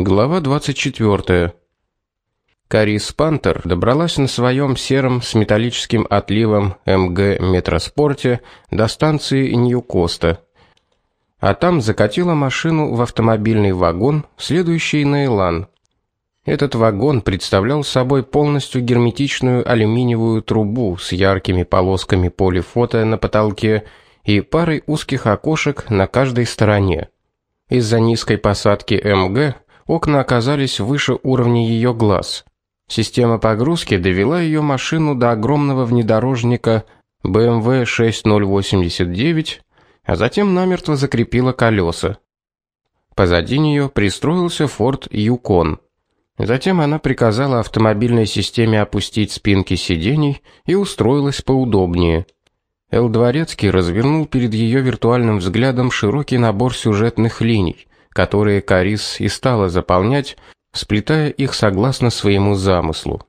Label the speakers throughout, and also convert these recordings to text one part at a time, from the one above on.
Speaker 1: Глава 24. Карис Пантер добралась на своем сером с металлическим отливом МГ Метроспорте до станции Нью-Коста. А там закатила машину в автомобильный вагон, следующий на Илан. Этот вагон представлял собой полностью герметичную алюминиевую трубу с яркими полосками полифото на потолке и парой узких окошек на каждой стороне. Из-за низкой посадки МГ окна оказались выше уровня ее глаз. Система погрузки довела ее машину до огромного внедорожника BMW 6089, а затем намертво закрепила колеса. Позади нее пристроился Ford Yukon. Затем она приказала автомобильной системе опустить спинки сидений и устроилась поудобнее. Эл Дворецкий развернул перед ее виртуальным взглядом широкий набор сюжетных линий которые Карис и стала заполнять, сплетая их согласно своему замыслу.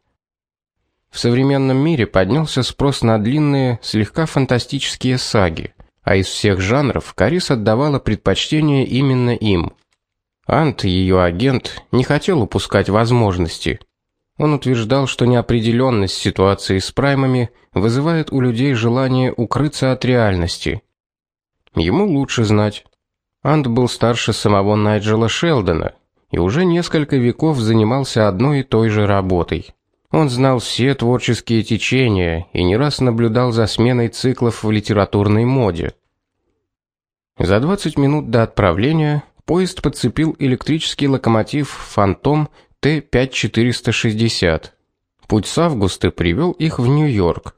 Speaker 1: В современном мире поднялся спрос на длинные, слегка фантастические саги, а из всех жанров Карис отдавала предпочтение именно им. Ант, ее агент, не хотел упускать возможности. Он утверждал, что неопределенность ситуации с праймами вызывает у людей желание укрыться от реальности. Ему лучше знать. Ант был старше самого Найджела Шелдона и уже несколько веков занимался одной и той же работой. Он знал все творческие течения и не раз наблюдал за сменой циклов в литературной моде. За 20 минут до отправления поезд подцепил электрический локомотив Фантом Т5460. Путь с Августа привел их в Нью-Йорк.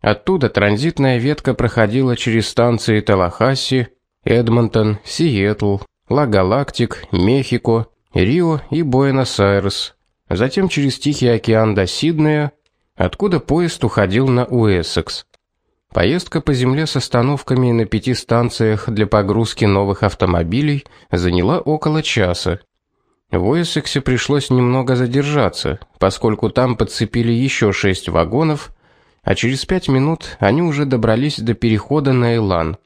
Speaker 1: Оттуда транзитная ветка проходила через станции Талахасси, Эдмонтон, Сиэтл, Ла-Галактик, Мехико, Рио и Буэнос-Айрес. Затем через Тихий океан до Сиднея, откуда поезд уходил на Уэссекс. Поездка по земле с остановками на пяти станциях для погрузки новых автомобилей заняла около часа. В Уэссексе пришлось немного задержаться, поскольку там подцепили еще шесть вагонов, а через пять минут они уже добрались до перехода на Элан.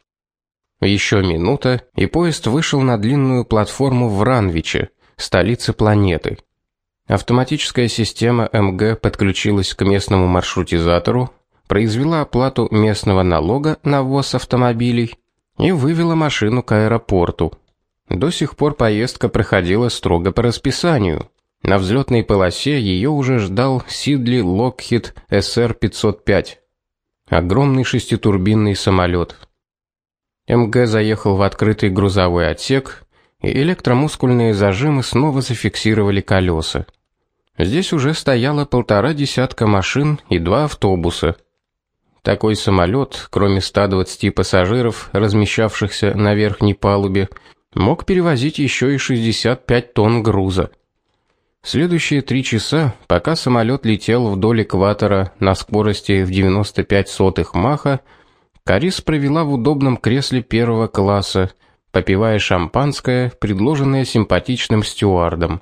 Speaker 1: Еще минута, и поезд вышел на длинную платформу в Ранвиче, столице планеты. Автоматическая система МГ подключилась к местному маршрутизатору, произвела оплату местного налога на ввоз автомобилей и вывела машину к аэропорту. До сих пор поездка проходила строго по расписанию. На взлетной полосе ее уже ждал Сидли Lockheed SR-505. Огромный шеститурбинный самолет. МГ заехал в открытый грузовой отсек, и электромускульные зажимы снова зафиксировали колеса. Здесь уже стояло полтора десятка машин и два автобуса. Такой самолет, кроме 120 пассажиров, размещавшихся на верхней палубе, мог перевозить еще и 65 тонн груза. Следующие три часа, пока самолет летел вдоль экватора на скорости в 95 сотых маха, Карис провела в удобном кресле первого класса, попивая шампанское, предложенное симпатичным стюардом.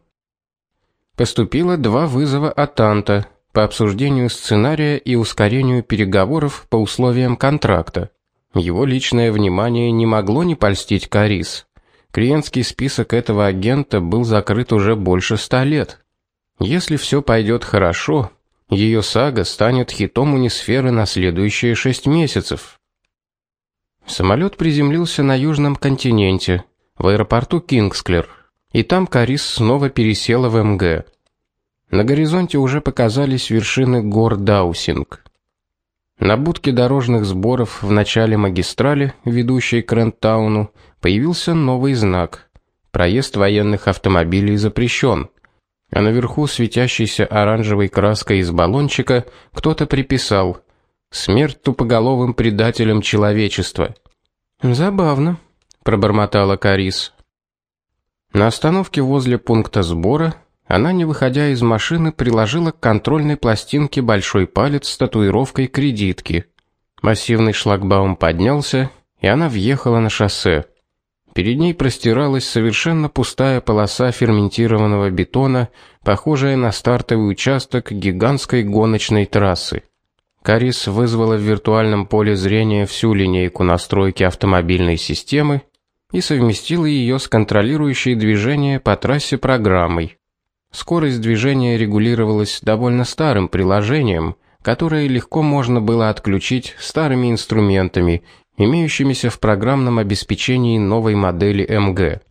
Speaker 1: Поступило два вызова от Анта по обсуждению сценария и ускорению переговоров по условиям контракта. Его личное внимание не могло не польстить Карис. Клиентский список этого агента был закрыт уже больше ста лет. Если все пойдет хорошо, ее сага станет хитом унисферы на следующие шесть месяцев. Самолет приземлился на южном континенте, в аэропорту Кингсклер, и там Карис снова пересела в МГ. На горизонте уже показались вершины гор Даусинг. На будке дорожных сборов в начале магистрали, ведущей к Рентауну, появился новый знак: проезд военных автомобилей запрещен. А наверху светящейся оранжевой краской из баллончика кто-то приписал: Смерть тупоголовым предателям человечества. Забавно, пробормотала Карис. На остановке возле пункта сбора она, не выходя из машины, приложила к контрольной пластинке большой палец с татуировкой кредитки. Массивный шлагбаум поднялся, и она въехала на шоссе. Перед ней простиралась совершенно пустая полоса ферментированного бетона, похожая на стартовый участок гигантской гоночной трассы. Карис вызвала в виртуальном поле зрения всю линейку настройки автомобильной системы и совместила ее с контролирующей движение по трассе программой. Скорость движения регулировалась довольно старым приложением, которое легко можно было отключить старыми инструментами, имеющимися в программном обеспечении новой модели МГ.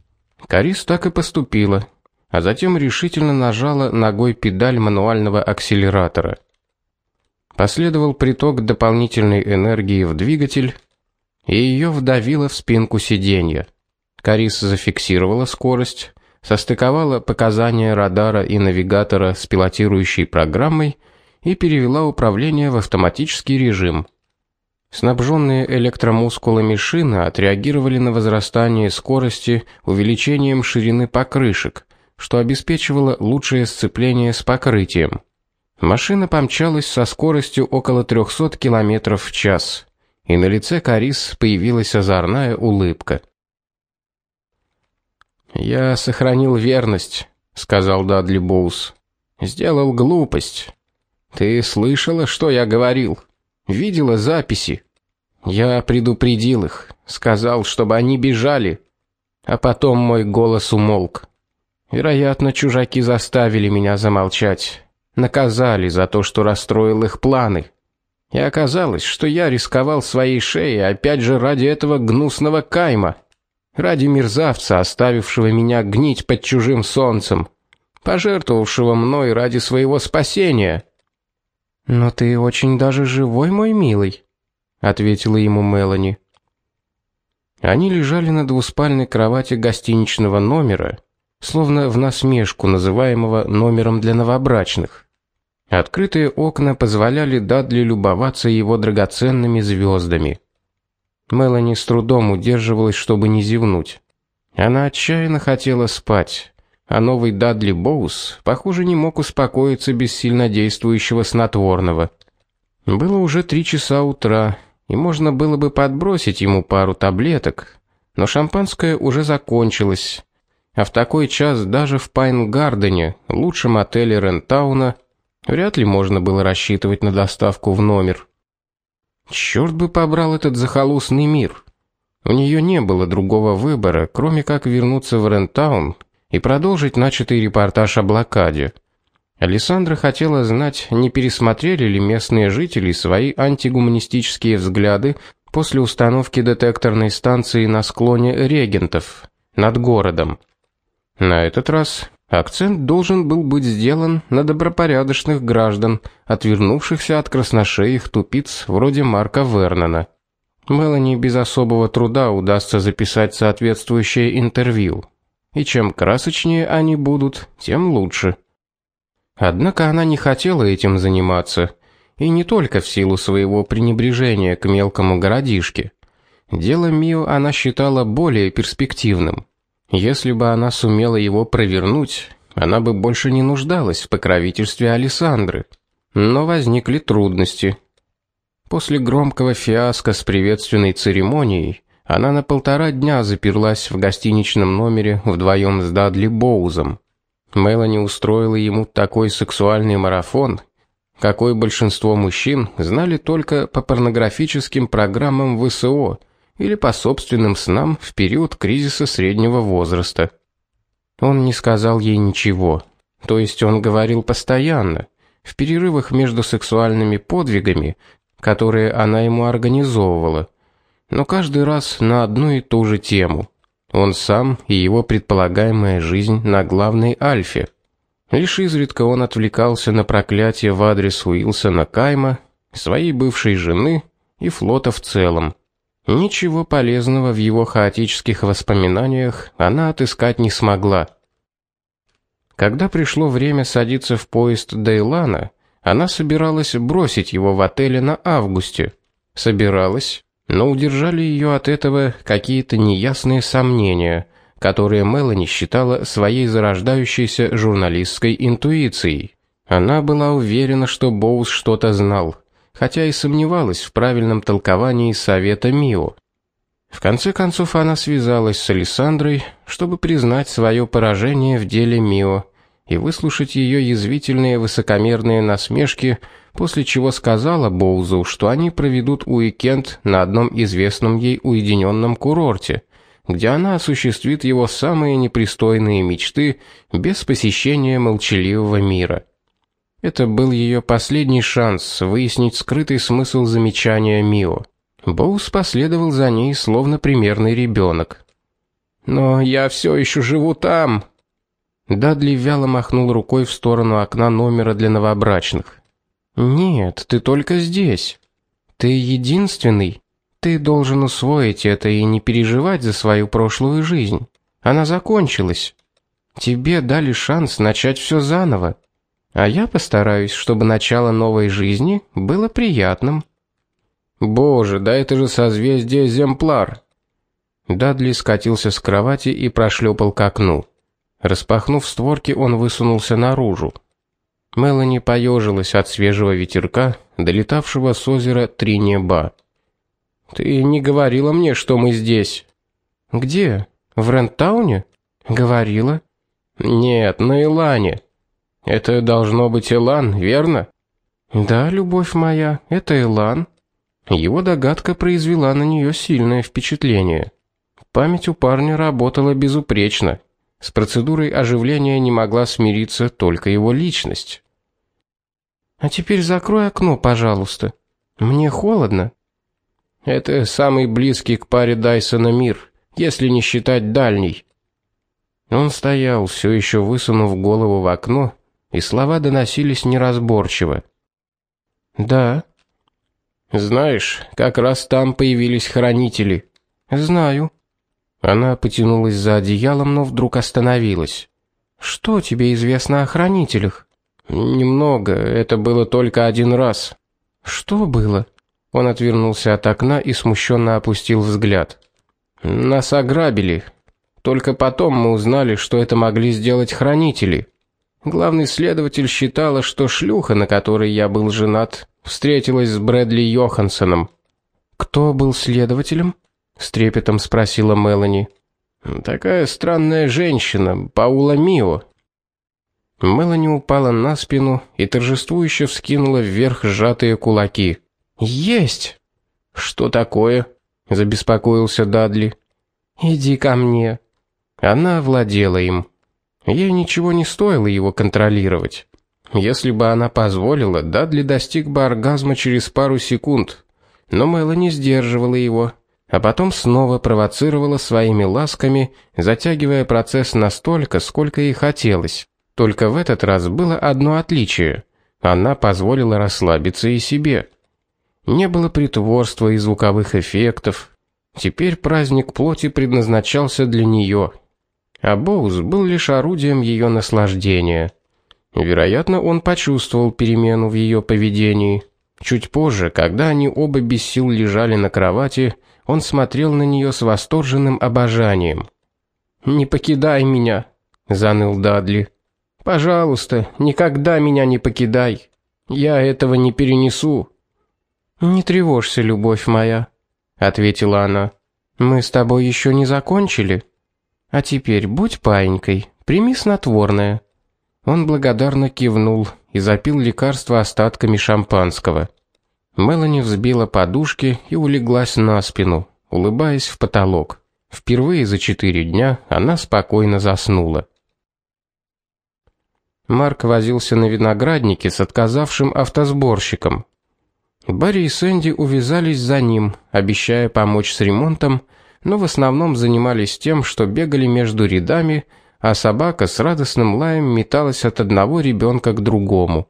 Speaker 1: Карис так и поступила, а затем решительно нажала ногой педаль мануального акселератора. Последовал приток дополнительной энергии в двигатель, и ее вдавило в спинку сиденья. Карис зафиксировала скорость, состыковала показания радара и навигатора с пилотирующей программой и перевела управление в автоматический режим. Снабженные электромускулами шины отреагировали на возрастание скорости увеличением ширины покрышек, что обеспечивало лучшее сцепление с покрытием. Машина помчалась со скоростью около 300 км в час, и на лице Карис появилась озорная улыбка. Я сохранил верность, сказал Дадли Боус. Сделал глупость. Ты слышала, что я говорил? Видела записи? Я предупредил их, сказал, чтобы они бежали, а потом мой голос умолк. Вероятно, чужаки заставили меня замолчать, наказали за то, что расстроил их планы. И оказалось, что я рисковал своей шеей опять же ради этого гнусного кайма ради мерзавца, оставившего меня гнить под чужим солнцем, пожертвовавшего мной ради своего спасения. Но ты очень даже живой, мой милый, ответила ему Мелани. Они лежали на двуспальной кровати гостиничного номера, словно в насмешку называемого номером для новобрачных. Открытые окна позволяли Дадли любоваться его драгоценными звездами. Мелани с трудом удерживалась, чтобы не зевнуть. Она отчаянно хотела спать, а новый Дадли Боус, похоже, не мог успокоиться без сильнодействующего снотворного. Было уже три часа утра, и можно было бы подбросить ему пару таблеток, но шампанское уже закончилось. А в такой час даже в Пайн-Гардене, лучшем отеле Рентауна, вряд ли можно было рассчитывать на доставку в номер. Черт бы побрал этот захолустный мир. У нее не было другого выбора, кроме как вернуться в Рентаун и продолжить начатый репортаж о блокаде. Александра хотела знать, не пересмотрели ли местные жители свои антигуманистические взгляды после установки детекторной станции на склоне Регентов над городом. На этот раз Акцент должен был быть сделан на добропорядочных граждан, отвернувшихся от красношеих тупиц вроде Марка Вернона. Мелани без особого труда удастся записать соответствующее интервью. И чем красочнее они будут, тем лучше. Однако она не хотела этим заниматься, и не только в силу своего пренебрежения к мелкому городишке. Дело Мио она считала более перспективным. Если бы она сумела его провернуть, она бы больше не нуждалась в покровительстве Александры. Но возникли трудности. После громкого фиаско с приветственной церемонией она на полтора дня заперлась в гостиничном номере вдвоем с Дадли Боузом. Мелани устроила ему такой сексуальный марафон, какой большинство мужчин знали только по порнографическим программам ВСО или по собственным снам в период кризиса среднего возраста. Он не сказал ей ничего. То есть он говорил постоянно, в перерывах между сексуальными подвигами, которые она ему организовывала, но каждый раз на одну и ту же тему. Он сам и его предполагаемая жизнь на главной альфе. Лишь изредка он отвлекался на проклятие в адрес Уилсона Кайма, своей бывшей жены и флота в целом. Ничего полезного в его хаотических воспоминаниях она отыскать не смогла. Когда пришло время садиться в поезд Дейлана, она собиралась бросить его в отеле на августе. Собиралась, но удержали ее от этого какие-то неясные сомнения, которые Мелани считала своей зарождающейся журналистской интуицией. Она была уверена, что Боус что-то знал хотя и сомневалась в правильном толковании совета Мио. В конце концов она связалась с Александрой, чтобы признать свое поражение в деле Мио и выслушать ее язвительные высокомерные насмешки, после чего сказала Боузу, что они проведут уикенд на одном известном ей уединенном курорте, где она осуществит его самые непристойные мечты без посещения молчаливого мира. Это был ее последний шанс выяснить скрытый смысл замечания Мио. Боус последовал за ней словно примерный ребенок. Но я все еще живу там. Дадли вяло махнул рукой в сторону окна номера для новобрачных. Нет, ты только здесь. Ты единственный. Ты должен усвоить это и не переживать за свою прошлую жизнь. Она закончилась. Тебе дали шанс начать все заново. А я постараюсь, чтобы начало новой жизни было приятным. Боже, да это же созвездие Земплар. Дадли скатился с кровати и прошлепал к окну. Распахнув створки, он высунулся наружу. Мелани поежилась от свежего ветерка, долетавшего с озера Тринеба. Ты не говорила мне, что мы здесь. Где? В Рентауне? Говорила. Нет, на Илане. Это должно быть Илан, верно? Да, любовь моя, это Илан. Его догадка произвела на нее сильное впечатление. Память у парня работала безупречно. С процедурой оживления не могла смириться только его личность. А теперь закрой окно, пожалуйста. Мне холодно. Это самый близкий к паре Дайсона мир, если не считать дальний. Он стоял, все еще высунув голову в окно, и слова доносились неразборчиво. Да. Знаешь, как раз там появились хранители. Знаю. Она потянулась за одеялом, но вдруг остановилась. Что тебе известно о хранителях? Немного, это было только один раз. Что было? Он отвернулся от окна и смущенно опустил взгляд. Нас ограбили. Только потом мы узнали, что это могли сделать хранители. Главный следователь считала, что шлюха, на которой я был женат, встретилась с Брэдли Йохансоном. Кто был следователем? с трепетом спросила Мелани. Такая странная женщина, Паула Мио. Мелани упала на спину и торжествующе вскинула вверх сжатые кулаки. Есть. Что такое? забеспокоился Дадли. Иди ко мне. Она владела им. Ей ничего не стоило его контролировать. Если бы она позволила, Дадли достиг бы оргазма через пару секунд. Но Мелани сдерживала его а потом снова провоцировала своими ласками, затягивая процесс настолько, сколько ей хотелось. Только в этот раз было одно отличие. Она позволила расслабиться и себе. Не было притворства и звуковых эффектов. Теперь праздник плоти предназначался для нее. А Боуз был лишь орудием ее наслаждения. Вероятно, он почувствовал перемену в ее поведении. Чуть позже, когда они оба без сил лежали на кровати, он смотрел на нее с восторженным обожанием. "Не покидай меня", заныл Дадли. "Пожалуйста, никогда меня не покидай. Я этого не перенесу". "Не тревожься, любовь моя", ответила она. "Мы с тобой еще не закончили. А теперь будь паинькой, прими снотворное". Он благодарно кивнул и запил лекарство остатками шампанского. Мелани взбила подушки и улеглась на спину, улыбаясь в потолок. Впервые за четыре дня она спокойно заснула. Марк возился на винограднике с отказавшим автосборщиком. Барри и Сэнди увязались за ним, обещая помочь с ремонтом, но в основном занимались тем, что бегали между рядами, а собака с радостным лаем металась от одного ребенка к другому.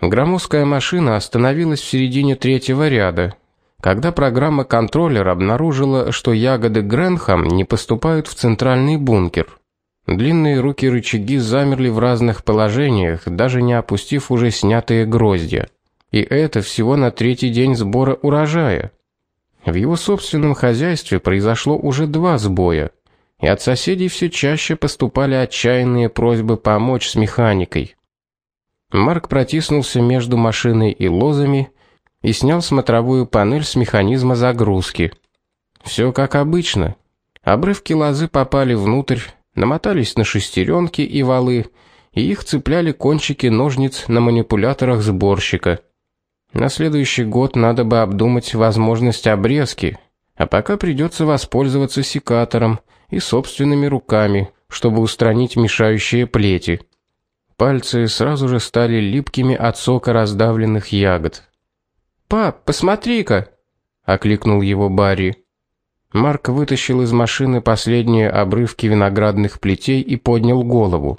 Speaker 1: Громоздкая машина остановилась в середине третьего ряда, когда программа контроллер обнаружила, что ягоды Гренхам не поступают в центральный бункер. Длинные руки-рычаги замерли в разных положениях, даже не опустив уже снятые гроздья. И это всего на третий день сбора урожая. В его собственном хозяйстве произошло уже два сбоя, и от соседей все чаще поступали отчаянные просьбы помочь с механикой. Марк протиснулся между машиной и лозами и снял смотровую панель с механизма загрузки. Все как обычно. Обрывки лозы попали внутрь, намотались на шестеренки и валы, и их цепляли кончики ножниц на манипуляторах сборщика. На следующий год надо бы обдумать возможность обрезки, А пока придется воспользоваться секатором и собственными руками, чтобы устранить мешающие плети. Пальцы сразу же стали липкими от сока раздавленных ягод. "Пап, посмотри-ка", окликнул его Барри. Марк вытащил из машины последние обрывки виноградных плетей и поднял голову.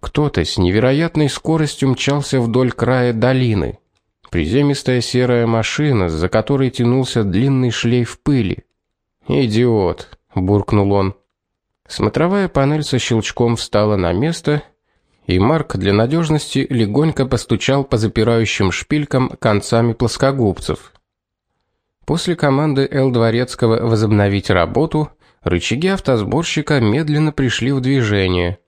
Speaker 1: Кто-то с невероятной скоростью мчался вдоль края долины. Приземистая серая машина, за которой тянулся длинный шлейф пыли. "Идиот", буркнул он. Смотровая панель со щелчком встала на место, и Марк для надежности легонько постучал по запирающим шпилькам концами плоскогубцев. После команды Л Дворецкого возобновить работу, рычаги автосборщика медленно пришли в движение.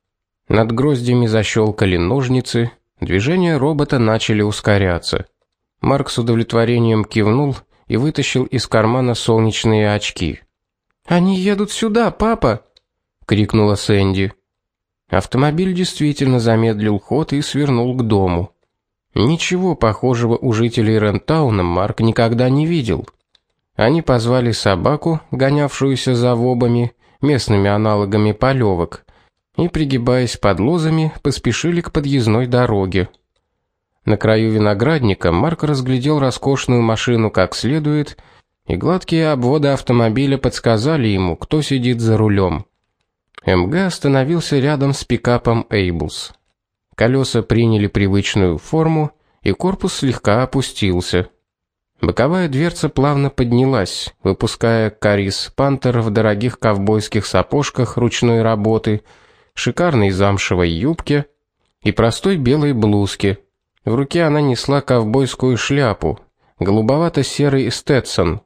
Speaker 1: Над гроздями защелкали ножницы, движения робота начали ускоряться. Марк с удовлетворением кивнул и вытащил из кармана солнечные очки. Они едут сюда, папа, крикнула Сэнди. Автомобиль действительно замедлил ход и свернул к дому. Ничего похожего у жителей Рентауна Марк никогда не видел. Они позвали собаку, гонявшуюся за вобами, местными аналогами полевок, и пригибаясь под лозами, поспешили к подъездной дороге. На краю виноградника Марк разглядел роскошную машину как следует, и гладкие обводы автомобиля подсказали ему, кто сидит за рулем. МГ остановился рядом с пикапом Эйблс. Колеса приняли привычную форму, и корпус слегка опустился. Боковая дверца плавно поднялась, выпуская Карис Пантер в дорогих ковбойских сапожках ручной работы, шикарной замшевой юбке и простой белой блузке. В руке она несла ковбойскую шляпу, голубовато-серый Стетсон.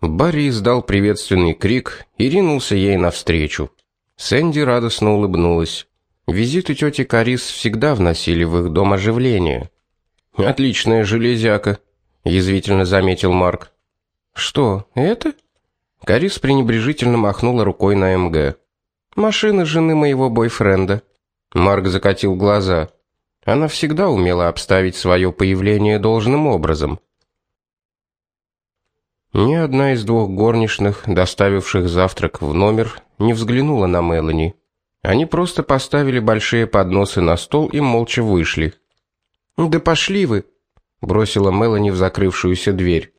Speaker 1: Барри издал приветственный крик и ринулся ей навстречу. Сэнди радостно улыбнулась. Визиты тети Карис всегда вносили в их дом оживление. Отличная железяка, язвительно заметил Марк. Что, это? Карис пренебрежительно махнула рукой на МГ. Машина жены моего бойфренда. Марк закатил глаза. Она всегда умела обставить свое появление должным образом. Ни одна из двух горничных, доставивших завтрак в номер, не взглянула на Мелани. Они просто поставили большие подносы на стол и молча вышли. "Да пошли вы", бросила Мелани в закрывшуюся дверь.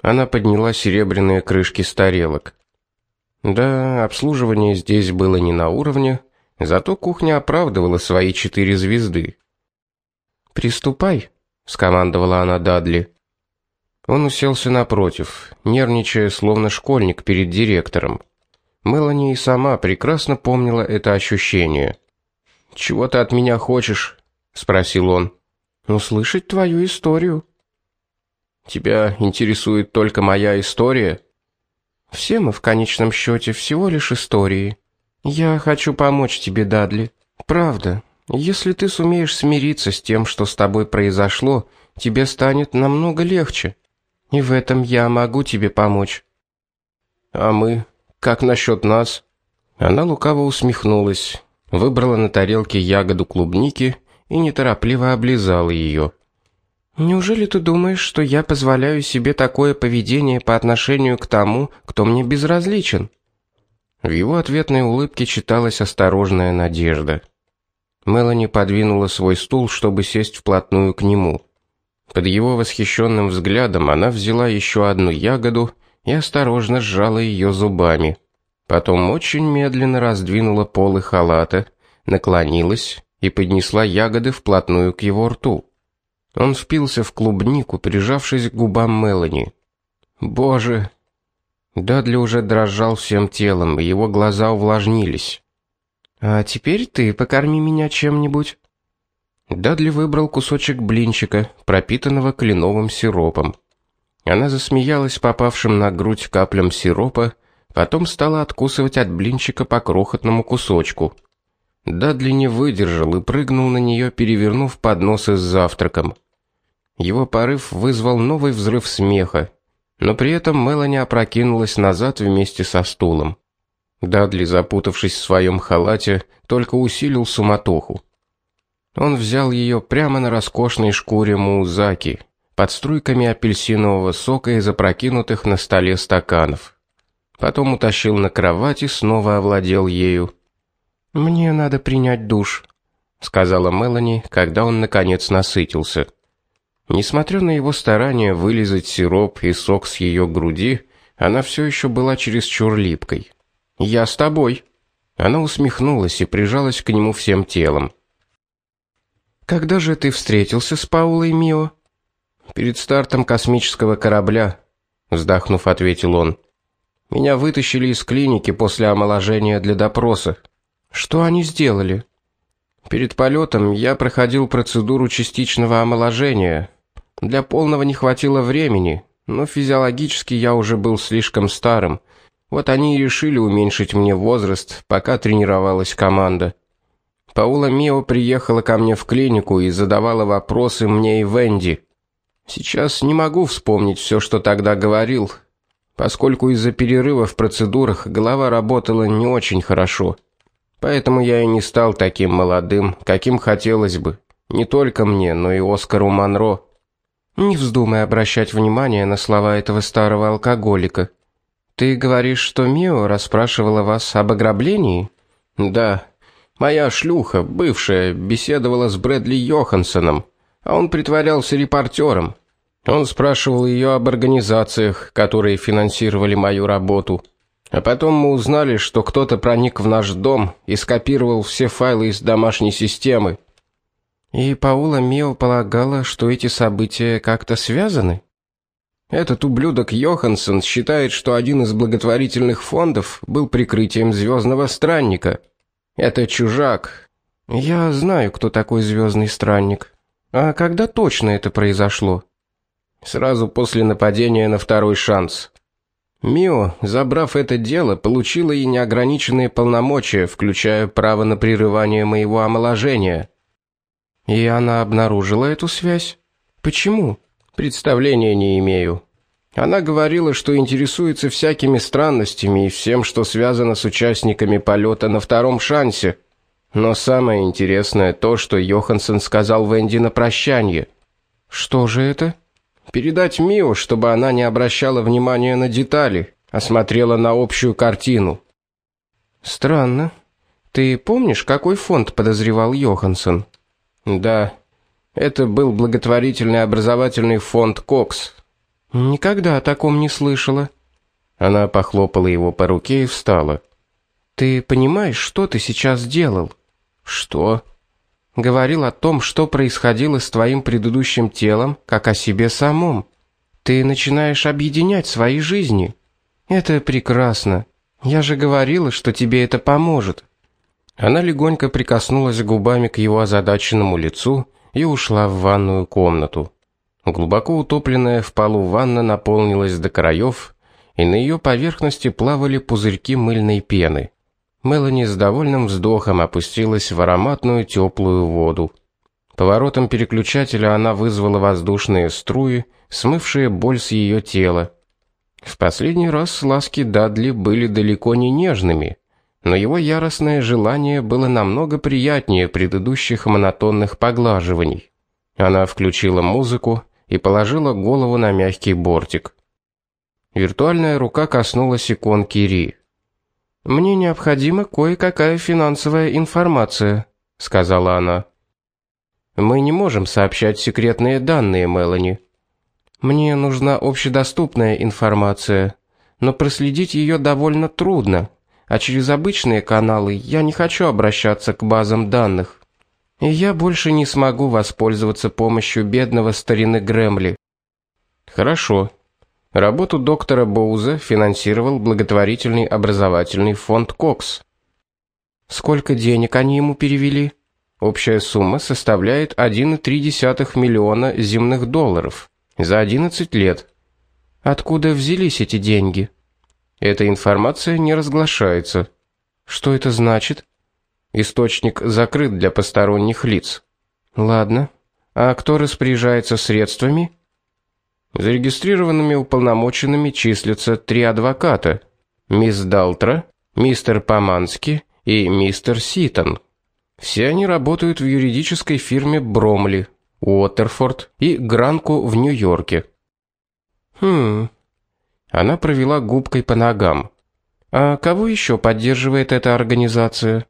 Speaker 1: Она подняла серебряные крышки с тарелок. Да, обслуживание здесь было не на уровне, зато кухня оправдывала свои четыре звезды. "Приступай", скомандовала она Дадли. Он уселся напротив, нервничая, словно школьник перед директором. Мелани и сама прекрасно помнила это ощущение. "Чего ты от меня хочешь?" спросил он. "Услышать твою историю". "Тебя интересует только моя история?" "Все мы в конечном счете всего лишь истории. Я хочу помочь тебе, Дадли. Правда. Если ты сумеешь смириться с тем, что с тобой произошло, тебе станет намного легче. И в этом я могу тебе помочь". "А мы как насчет нас? Она лукаво усмехнулась, выбрала на тарелке ягоду клубники и неторопливо облизала ее. Неужели ты думаешь, что я позволяю себе такое поведение по отношению к тому, кто мне безразличен? В его ответной улыбке читалась осторожная надежда. Мелани подвинула свой стул, чтобы сесть вплотную к нему. Под его восхищенным взглядом она взяла еще одну ягоду и осторожно сжала ее зубами. Потом очень медленно раздвинула полы халата, наклонилась и поднесла ягоды вплотную к его рту. Он впился в клубнику, прижавшись к губам Мелани. Боже, Дадли уже дрожал всем телом, и его глаза увлажнились. А теперь ты покорми меня чем-нибудь. Дадли выбрал кусочек блинчика, пропитанного кленовым сиропом. Она засмеялась попавшим на грудь каплям сиропа, потом стала откусывать от блинчика по крохотному кусочку. Дадли не выдержал и прыгнул на нее, перевернув поднос с завтраком. Его порыв вызвал новый взрыв смеха, но при этом Мелани опрокинулась назад вместе со стулом. Дадли, запутавшись в своем халате, только усилил суматоху. Он взял ее прямо на роскошной шкуре музаки, под струйками апельсинового сока из опрокинутых на столе стаканов. Потом утащил на кровать и снова овладел ею. Мне надо принять душ, сказала Мелани, когда он наконец насытился. Несмотря на его старания вылизать сироп и сок с ее груди, она все еще была чересчур липкой. "Я с тобой". Она усмехнулась и прижалась к нему всем телом. Когда же ты встретился с Паулой Мио? Перед стартом космического корабля, вздохнув, ответил он. Меня вытащили из клиники после омоложения для допроса. Что они сделали? Перед полетом я проходил процедуру частичного омоложения. Для полного не хватило времени, но физиологически я уже был слишком старым. Вот они и решили уменьшить мне возраст, пока тренировалась команда. Паула Мио приехала ко мне в клинику и задавала вопросы мне и Венди. Сейчас не могу вспомнить все, что тогда говорил, поскольку из-за перерыва в процедурах голова работала не очень хорошо. Поэтому я и не стал таким молодым, каким хотелось бы. Не только мне, но и Оскару Манро. Не вздумай обращать внимание на слова этого старого алкоголика. Ты говоришь, что Мио расспрашивала вас об ограблении? Да. Моя шлюха, бывшая, беседовала с Брэдли Йохансоном, а он притворялся репортером. Он спрашивал ее об организациях, которые финансировали мою работу. А потом мы узнали, что кто-то проник в наш дом и скопировал все файлы из домашней системы. И Паула Мио полагала, что эти события как-то связаны. Этот ублюдок Йоханссон считает, что один из благотворительных фондов был прикрытием звездного странника. Это чужак. Я знаю, кто такой звездный странник. А когда точно это произошло? Сразу после нападения на второй шанс. Мио, забрав это дело, получила и неограниченные полномочия, включая право на прерывание моего омоложения. И она обнаружила эту связь? Почему? Представления не имею. Она говорила, что интересуется всякими странностями и всем, что связано с участниками полета на втором шансе. Но самое интересное то, что Йоханссон сказал Венди на прощание. Что же это? Передать Мио, чтобы она не обращала внимания на детали, а смотрела на общую картину. Странно. Ты помнишь, какой фонд подозревал Йоханссон? Да. Это был благотворительный образовательный фонд Кокс. Никогда о таком не слышала. Она похлопала его по руке и встала. Ты понимаешь, что ты сейчас сделал? Что? говорил о том, что происходило с твоим предыдущим телом, как о себе самом. Ты начинаешь объединять свои жизни. Это прекрасно. Я же говорила, что тебе это поможет. Она легонько прикоснулась губами к его озадаченному лицу и ушла в ванную комнату. Глубоко утопленная в полу ванна наполнилась до краев, и на ее поверхности плавали пузырьки мыльной пены. Мелани с довольным вздохом опустилась в ароматную теплую воду. Поворотом переключателя она вызвала воздушные струи, смывшие боль с ее тела. В последний раз ласки Дадли были далеко не нежными, но его яростное желание было намного приятнее предыдущих монотонных поглаживаний. Она включила музыку и положила голову на мягкий бортик. Виртуальная рука коснулась иконки Ри. Мне необходима кое-какая финансовая информация, сказала она. Мы не можем сообщать секретные данные, Мелани. Мне нужна общедоступная информация, но проследить ее довольно трудно, а через обычные каналы я не хочу обращаться к базам данных. И я больше не смогу воспользоваться помощью бедного старины Гремли. Хорошо, Работу доктора Боуза финансировал благотворительный образовательный фонд Кокс. Сколько денег они ему перевели? Общая сумма составляет 1,3 миллиона земных долларов за 11 лет. Откуда взялись эти деньги? Эта информация не разглашается. Что это значит? Источник закрыт для посторонних лиц. Ладно. А кто распоряжается средствами? Зарегистрированными уполномоченными числятся три адвоката: мисс Далтра, мистер Помански и мистер Ситон. Все они работают в юридической фирме Бромли. Уотерфорд и Гранку в Нью-Йорке. Хм. Она провела губкой по ногам. А кого еще поддерживает эта организация?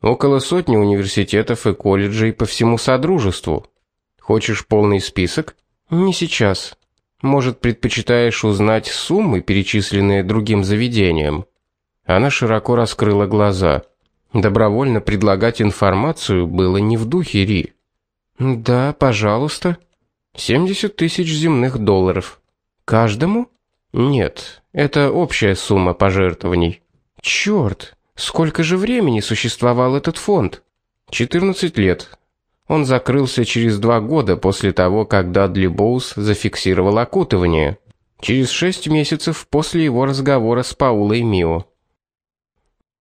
Speaker 1: Около сотни университетов и колледжей по всему содружеству. Хочешь полный список? Не сейчас. Может, предпочитаешь узнать суммы, перечисленные другим заведениям? Она широко раскрыла глаза. Добровольно предлагать информацию было не в духе Ри. Да, пожалуйста. 70 тысяч земных долларов. Каждому? Нет, это общая сумма пожертвований. Черт, сколько же времени существовал этот фонд? 14 лет. Он закрылся через два года после того, как Дадли Боус зафиксировал окутывание. Через шесть месяцев после его разговора с Паулой Мио.